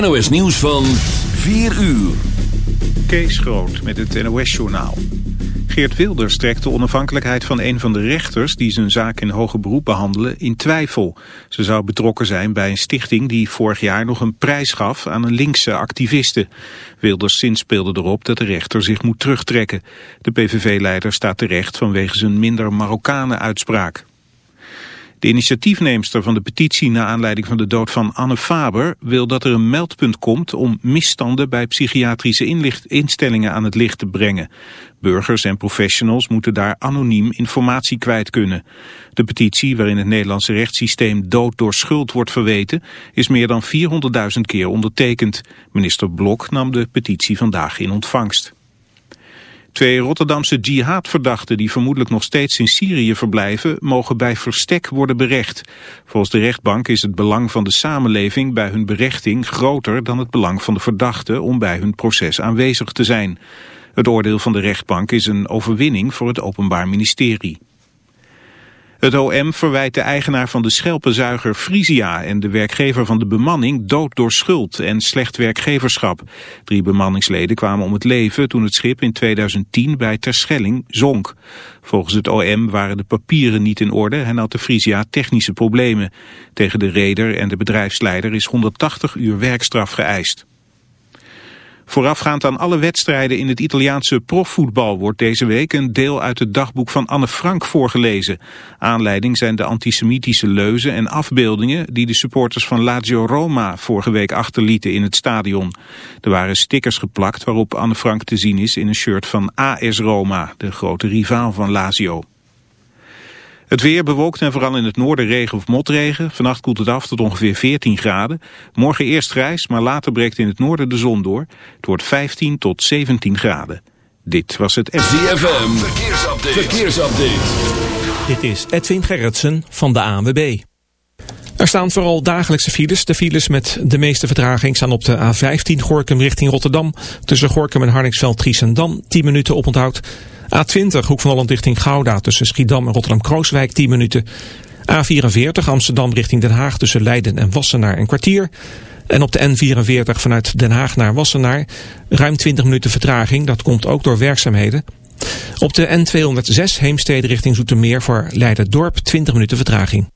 NOS nieuws van 4 uur. Kees Groot met het NOS-journaal. Geert Wilders trekt de onafhankelijkheid van een van de rechters... die zijn zaak in hoger beroep behandelen, in twijfel. Ze zou betrokken zijn bij een stichting die vorig jaar nog een prijs gaf... aan een linkse activiste. Wilders zinspeelde erop dat de rechter zich moet terugtrekken. De PVV-leider staat terecht vanwege zijn minder Marokkanen-uitspraak. De initiatiefneemster van de petitie na aanleiding van de dood van Anne Faber wil dat er een meldpunt komt om misstanden bij psychiatrische instellingen aan het licht te brengen. Burgers en professionals moeten daar anoniem informatie kwijt kunnen. De petitie waarin het Nederlandse rechtssysteem dood door schuld wordt verweten is meer dan 400.000 keer ondertekend. Minister Blok nam de petitie vandaag in ontvangst. Twee Rotterdamse jihadverdachten die vermoedelijk nog steeds in Syrië verblijven, mogen bij verstek worden berecht. Volgens de rechtbank is het belang van de samenleving bij hun berechting groter dan het belang van de verdachten om bij hun proces aanwezig te zijn. Het oordeel van de rechtbank is een overwinning voor het Openbaar Ministerie. Het OM verwijt de eigenaar van de schelpenzuiger Frisia en de werkgever van de bemanning dood door schuld en slecht werkgeverschap. Drie bemanningsleden kwamen om het leven toen het schip in 2010 bij Terschelling zonk. Volgens het OM waren de papieren niet in orde en had de Frisia technische problemen. Tegen de reder en de bedrijfsleider is 180 uur werkstraf geëist. Voorafgaand aan alle wedstrijden in het Italiaanse profvoetbal wordt deze week een deel uit het dagboek van Anne Frank voorgelezen. Aanleiding zijn de antisemitische leuzen en afbeeldingen die de supporters van Lazio Roma vorige week achterlieten in het stadion. Er waren stickers geplakt waarop Anne Frank te zien is in een shirt van AS Roma, de grote rivaal van Lazio. Het weer bewolkt en vooral in het noorden regen of motregen. Vannacht koelt het af tot ongeveer 14 graden. Morgen eerst grijs, maar later breekt in het noorden de zon door. Het wordt 15 tot 17 graden. Dit was het... ZFM, verkeersupdate. verkeersupdate. Dit is Edwin Gerritsen van de ANWB. Er staan vooral dagelijkse files. De files met de meeste vertraging staan op de A15 Gorkum richting Rotterdam. Tussen Gorkum en Harningsveld-Triesendam 10 minuten oponthoud. A20 Hoek van Holland richting Gouda tussen Schiedam en Rotterdam-Krooswijk 10 minuten. A44 Amsterdam richting Den Haag tussen Leiden en Wassenaar een kwartier. En op de N44 vanuit Den Haag naar Wassenaar ruim 20 minuten vertraging. Dat komt ook door werkzaamheden. Op de N206 Heemstede richting Zoetermeer voor Leiden-Dorp 20 minuten vertraging.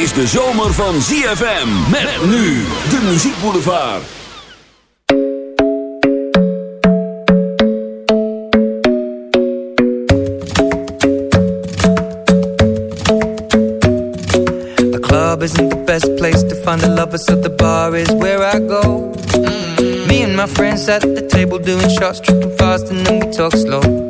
Is de zomer van ZFM. Met nu de muziekboulevard. The club isn't the best place to find a lover, so the bar is where I go. Me and my friends at the table doing shots, tripping fast, and then we talk slow.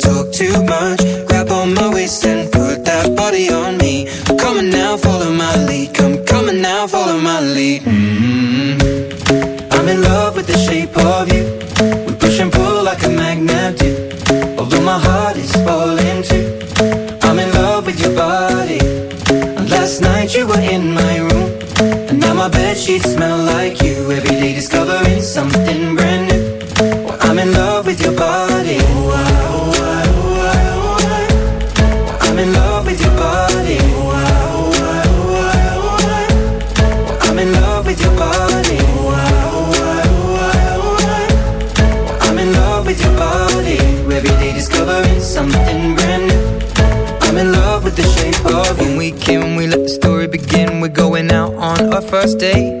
something brand new. Well, I'm in love with your body. I'm in love with your body. I'm in love with your body. I'm in love with your body. Every day discovering something brand new. I'm in love with the shape of you. When we can, we let the story begin. We're going out on our first date.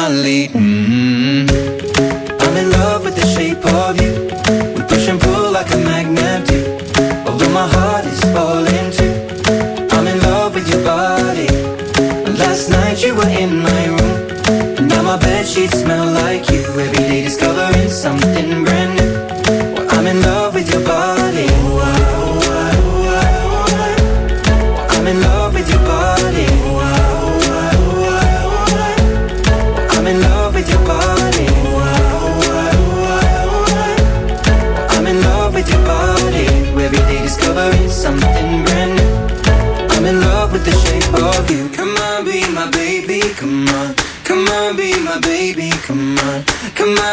my lead. hmm I'm in love with the shape of you. We push and pull like a magnet do. Although my heart is falling too. I'm in love with your body. Last night you were in my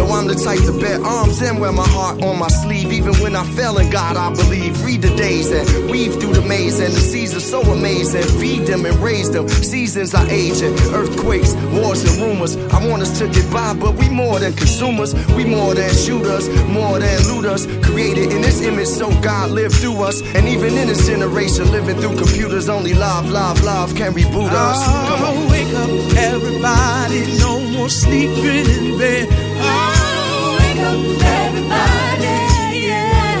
Though I'm the type to bet arms and wear my heart on my sleeve. Even when I fell in God, I believe. Read the days and weave through the maze and the seasons so amazing. Feed them and raise them. Seasons are aging. Earthquakes, wars, and rumors. I want us to get by, but we more than consumers. We more than shooters, more than looters. Created in this image, so God lived through us. And even in this generation, living through computers, only love, love, love can reboot us. Come on. Wake up, everybody. No more sleeping in bed. Oh everybody, yeah.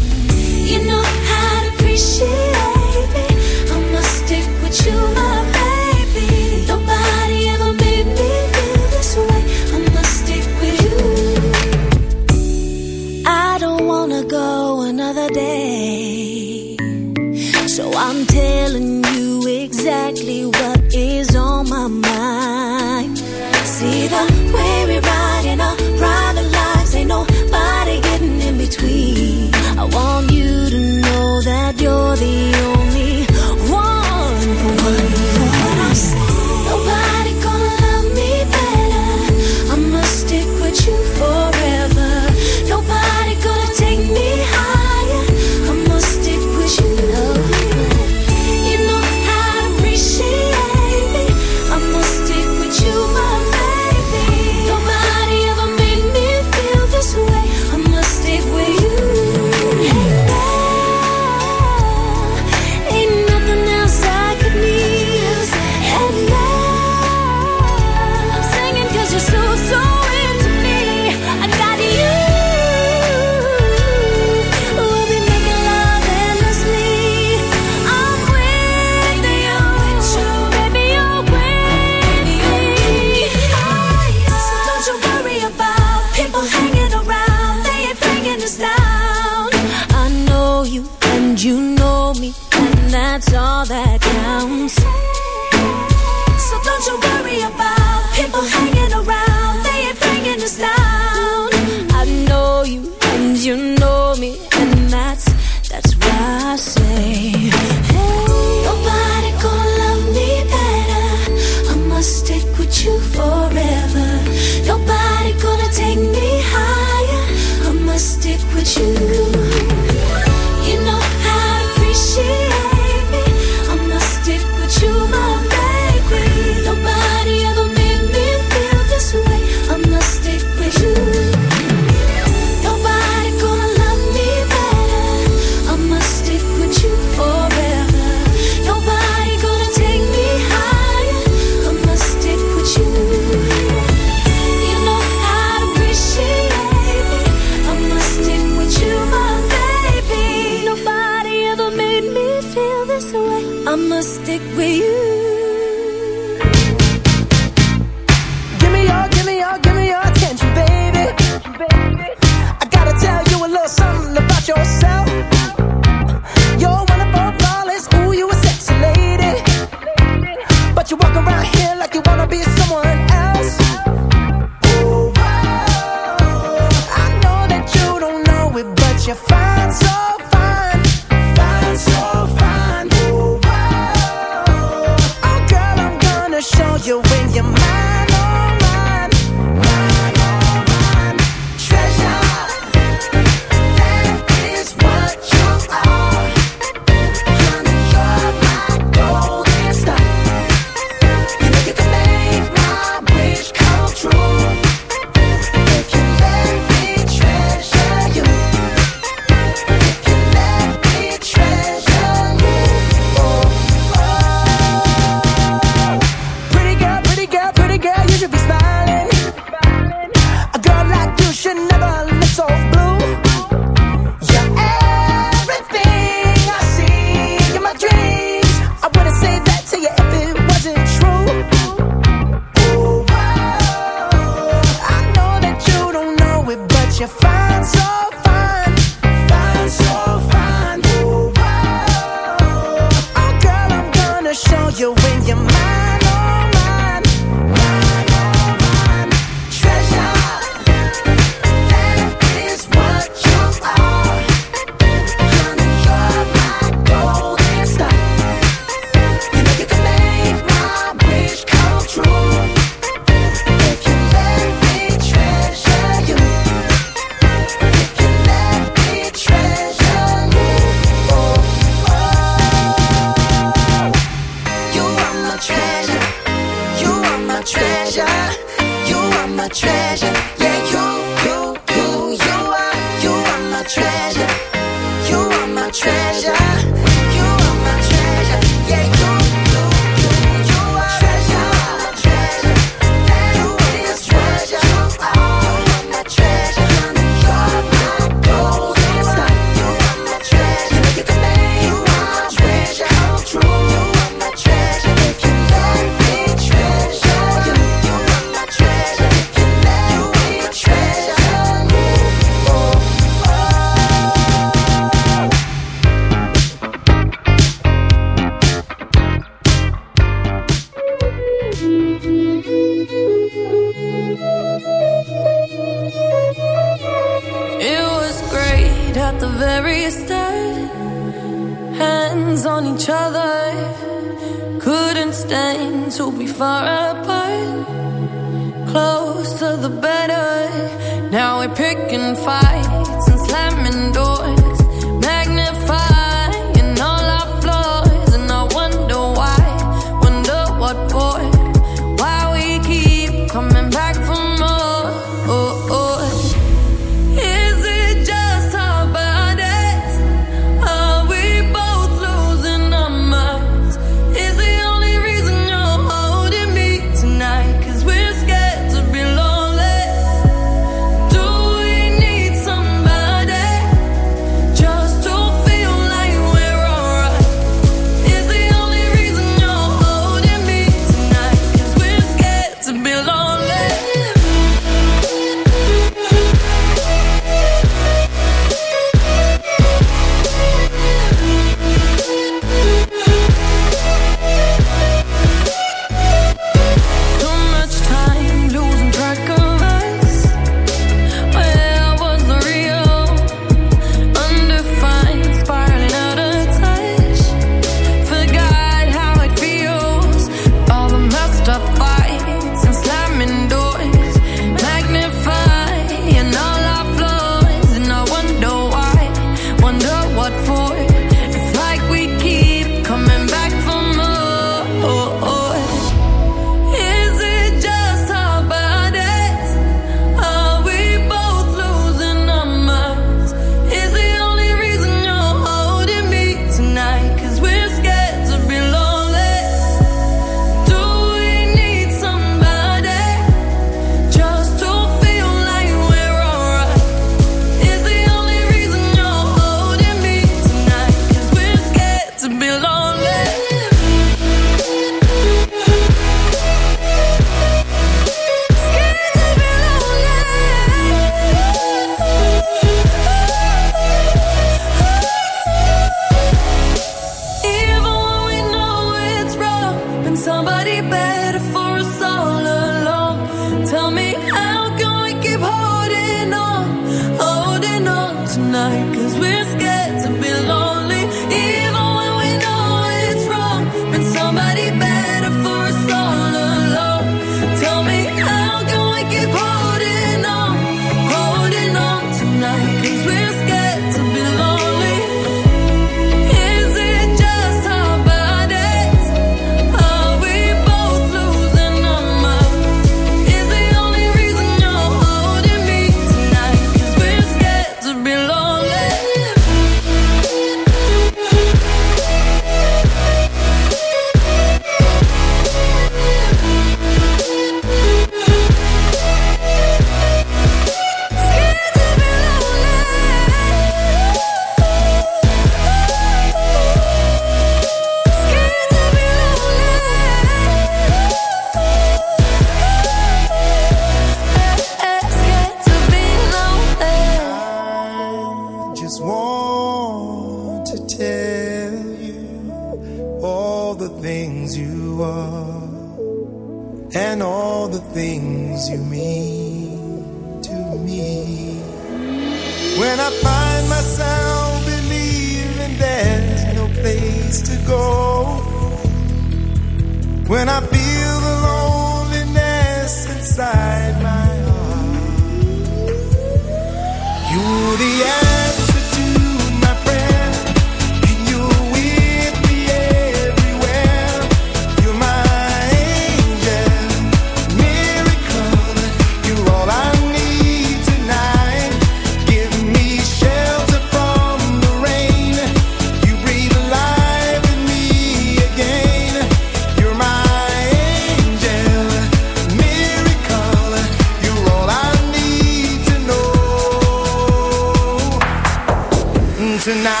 tonight.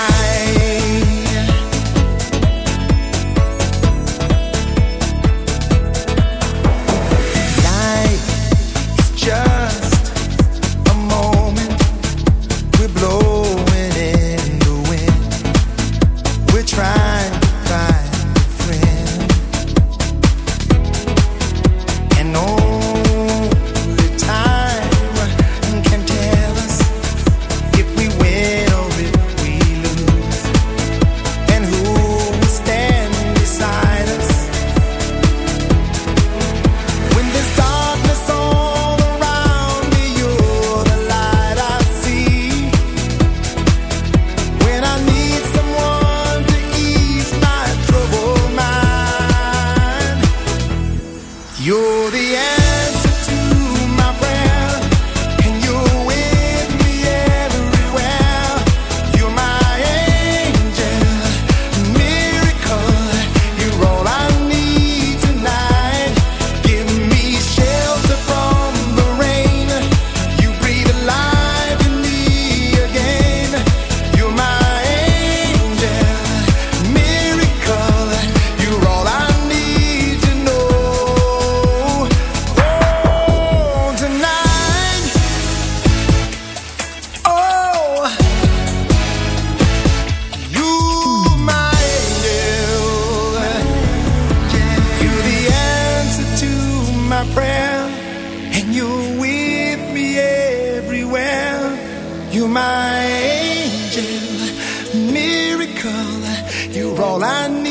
You're all I need.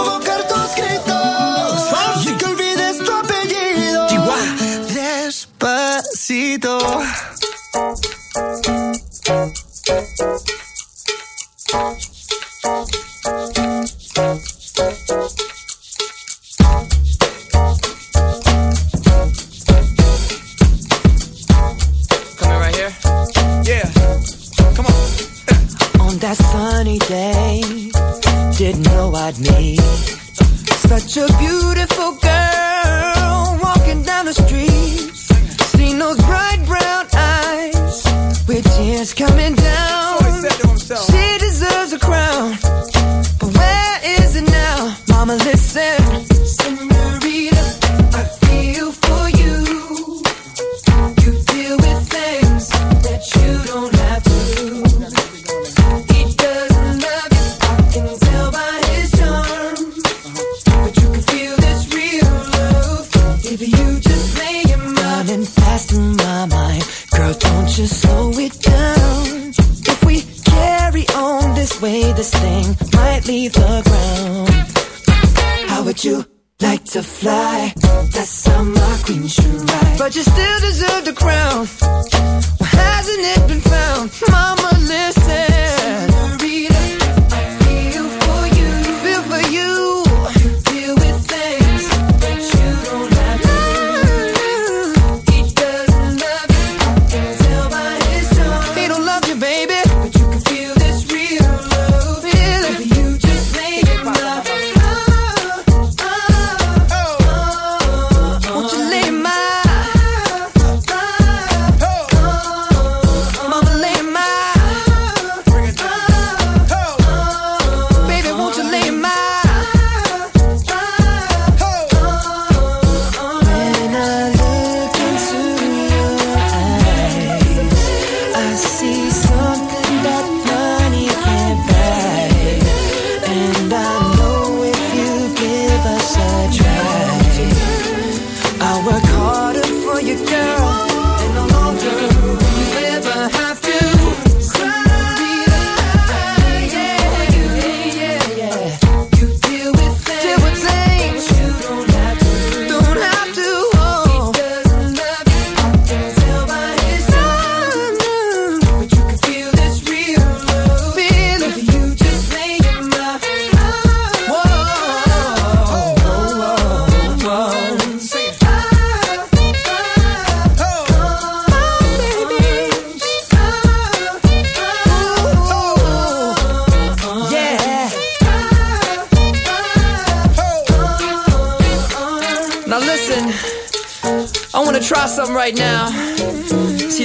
listen.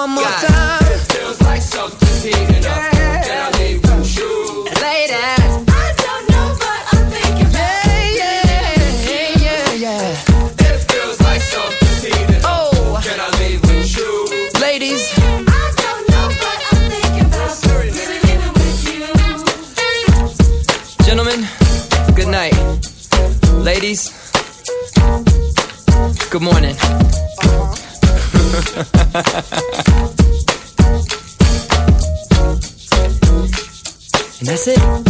one more yeah. time and that's it.